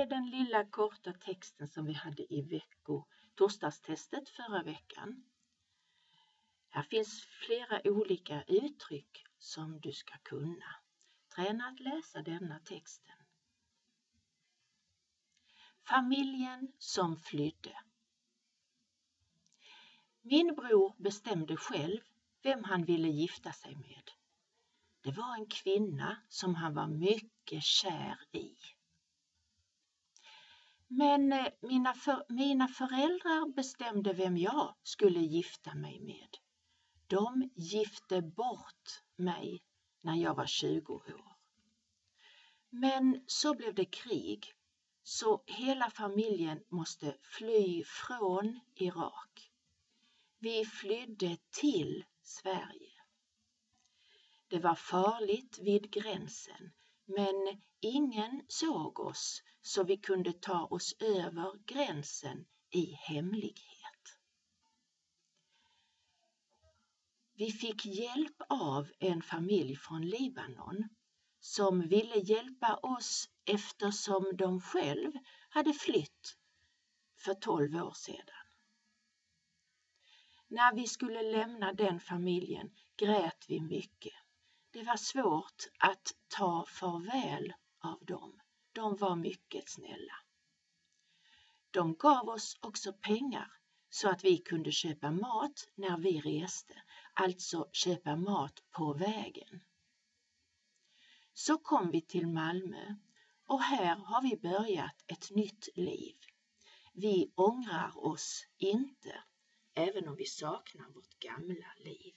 Är den lilla korta texten som vi hade i vecko torsdagstestet förra veckan. Här finns flera olika uttryck som du ska kunna. Träna att läsa denna texten. Familjen som flydde. Min bror bestämde själv vem han ville gifta sig med. Det var en kvinna som han var mycket kär i. Men eh, mina, för, mina föräldrar bestämde vem jag skulle gifta mig med. De gifte bort mig när jag var 20 år. Men så blev det krig, så hela familjen måste fly från Irak. Vi flydde till Sverige. Det var farligt vid gränsen, men ingen såg oss så vi kunde ta oss över gränsen i hemlighet. Vi fick hjälp av en familj från Libanon som ville hjälpa oss eftersom de själv hade flytt för tolv år sedan. När vi skulle lämna den familjen grät vi mycket. Det var svårt att ta farväl av dem. De var mycket snälla. De gav oss också pengar så att vi kunde köpa mat när vi reste, alltså köpa mat på vägen. Så kom vi till Malmö och här har vi börjat ett nytt liv. Vi ångrar oss inte, även om vi saknar vårt gamla liv.